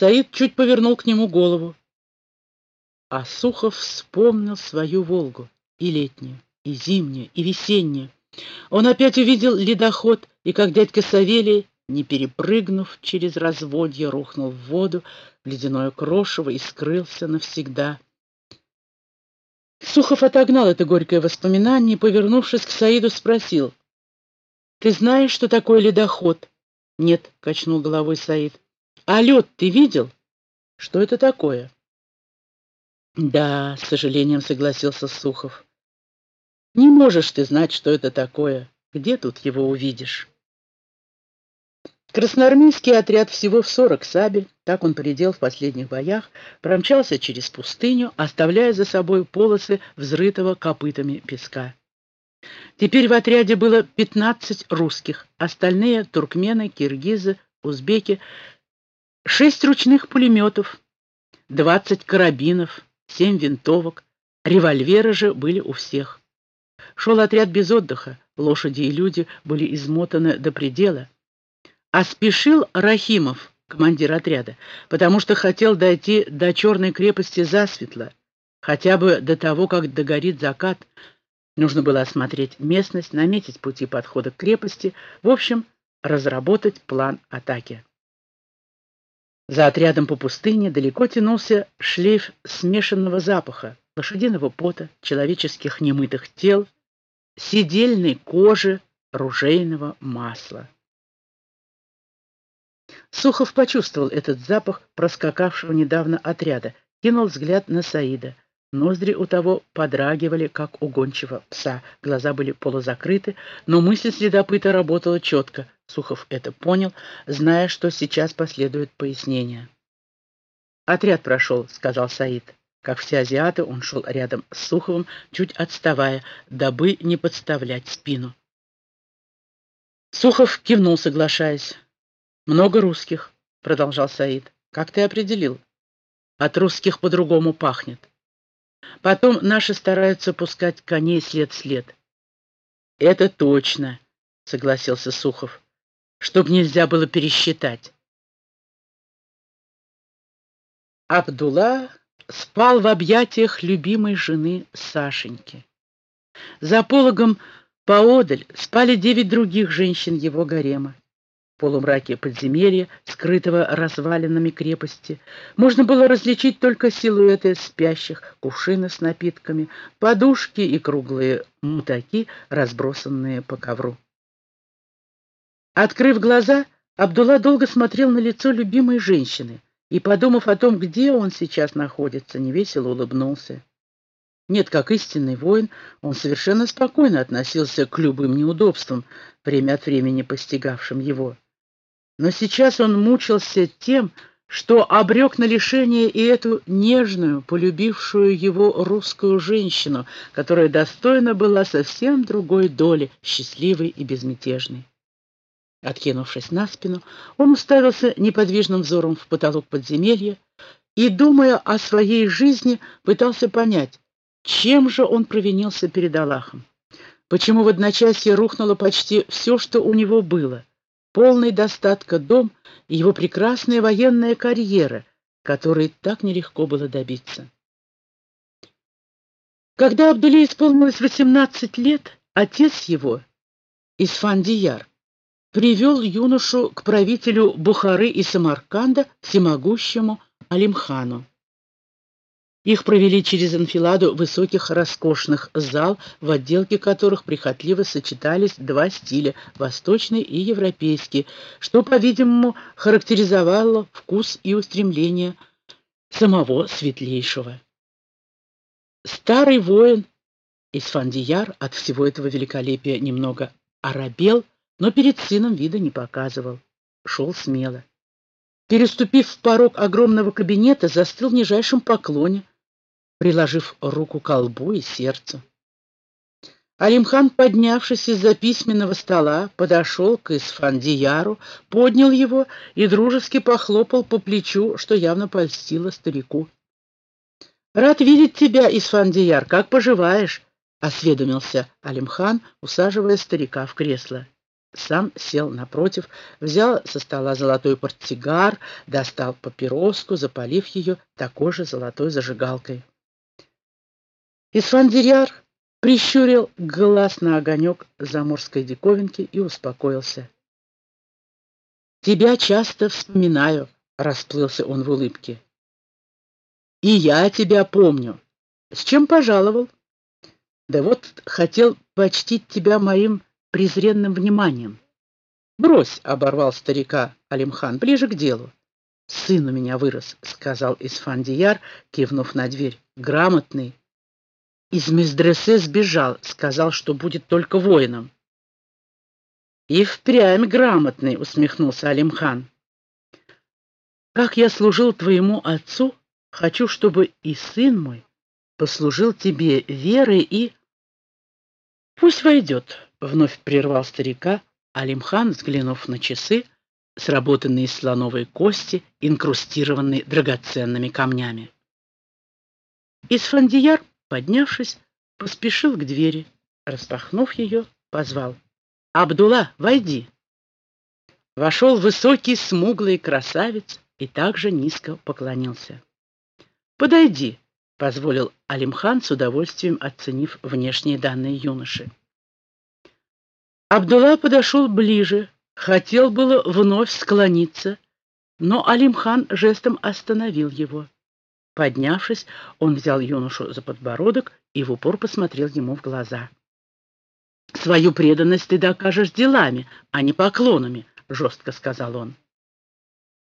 Саид чуть повернул к нему голову. А Сухов вспомнил свою «Волгу» и летнюю, и зимнюю, и весеннюю. Он опять увидел ледоход, и как дядька Савелий, не перепрыгнув через разводье, рухнул в воду, в ледяное крошево и скрылся навсегда. Сухов отогнал это горькое воспоминание и, повернувшись к Саиду, спросил. «Ты знаешь, что такое ледоход?» «Нет», — качнул головой Саид. «А лед ты видел? Что это такое?» «Да», — с сожалением согласился Сухов. «Не можешь ты знать, что это такое. Где тут его увидишь?» Красноармейский отряд всего в сорок сабель, так он полетел в последних боях, промчался через пустыню, оставляя за собой полосы взрытого копытами песка. Теперь в отряде было пятнадцать русских, остальные — туркмены, киргизы, узбеки, шесть ручных пулеметов, двадцать карабинов, семь винтовок, револьверы же были у всех. Шел отряд без отдыха, лошади и люди были измотаны до предела. А спешил Рахимов, командир отряда, потому что хотел дойти до Черной крепости засветло, хотя бы до того, как догорит закат. Нужно было осмотреть местность, наметить пути подхода к крепости, в общем, разработать план атаки. За отрядом по пустыне далеко тянулся шлейф смешанного запаха, лошадиного пота, человеческих немытых тел, сидельной кожи, ружейного масла. Сухов почувствовал этот запах проскакавшего недавно отряда, кинул взгляд на Саида. Ноздри у того подрагивали, как у гончего пса. Глаза были полузакрыты, но мысль следопыта работала четко. Сухов это понял, зная, что сейчас последует пояснение. «Отряд прошел», — сказал Саид. Как все азиаты, он шел рядом с Суховым, чуть отставая, дабы не подставлять спину. Сухов кивнул, соглашаясь. «Много русских», — продолжал Саид. «Как ты определил?» «От русских по-другому пахнет. Потом наши стараются пускать коней след след». «Это точно», — согласился Сухов, «чтоб нельзя было пересчитать». Абдулла спал в объятиях любимой жены Сашеньки. За пологом поодаль спали девять других женщин его гарема полумраке подземелья, скрытого развалинами крепости, можно было различить только силуэты спящих, кувшины с напитками, подушки и круглые мутаки, разбросанные по ковру. Открыв глаза, Абдулла долго смотрел на лицо любимой женщины и, подумав о том, где он сейчас находится, невесело улыбнулся. Нет, как истинный воин, он совершенно спокойно относился к любым неудобствам, время от времени постигавшим его. Но сейчас он мучился тем, что обрек на лишение и эту нежную, полюбившую его русскую женщину, которая достойна была совсем другой доли, счастливой и безмятежной. Откинувшись на спину, он уставился неподвижным взором в потолок подземелья и, думая о своей жизни, пытался понять, чем же он провинился перед Аллахом. Почему в одночасье рухнуло почти все, что у него было — полный достатка дом и его прекрасная военная карьера, которой так нелегко было добиться. Когда Абдуле исполнилось 18 лет, отец его, Исфандияр, привел юношу к правителю Бухары и Самарканда, всемогущему Алимхану. Их провели через анфиладу высоких роскошных зал, в отделке которых прихотливо сочетались два стиля – восточный и европейский, что, по-видимому, характеризовало вкус и устремление самого светлейшего. Старый воин Исфандияр от всего этого великолепия немного оробел, но перед сыном вида не показывал. Шел смело. Переступив порог огромного кабинета, застыл в нижайшем поклоне, приложив руку к колбу и сердцу. Алимхан, поднявшись из-за письменного стола, подошел к Исфандияру, поднял его и дружески похлопал по плечу, что явно польстило старику. «Рад видеть тебя, Исфандияр, как поживаешь?» — осведомился Алимхан, усаживая старика в кресло. сам сел напротив, взял со стола золотой портсигар, достал папироску, запалив ее такой же золотой зажигалкой. Исфандияр прищурил глаз на огонек заморской диковинки и успокоился. «Тебя часто вспоминаю», — расплылся он в улыбке. «И я тебя помню. С чем пожаловал?» «Да вот хотел почтить тебя моим презренным вниманием». «Брось», — оборвал старика Алимхан, — «ближе к делу». «Сын у меня вырос», — сказал Исфандияр, кивнув на дверь. «Грамотный, из Мездресе сбежал, сказал, что будет только воином. И впрямь грамотный, усмехнулся Алимхан. Как я служил твоему отцу, хочу, чтобы и сын мой послужил тебе верой и... Пусть войдет, вновь прервал старика Алимхан, взглянув на часы, сработанные из слоновой кости, инкрустированные драгоценными камнями. Исфандияр Поднявшись, поспешил к двери. Распахнув ее, позвал. «Абдулла, войди!» Вошел высокий, смуглый красавец и также низко поклонился. «Подойди», — позволил Алимхан с удовольствием оценив внешние данные юноши. Абдулла подошел ближе, хотел было вновь склониться, но Алимхан жестом остановил его. Поднявшись, он взял юношу за подбородок и в упор посмотрел ему в глаза. «Свою преданность ты докажешь делами, а не поклонами», — жестко сказал он.